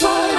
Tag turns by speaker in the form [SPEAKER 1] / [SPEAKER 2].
[SPEAKER 1] 95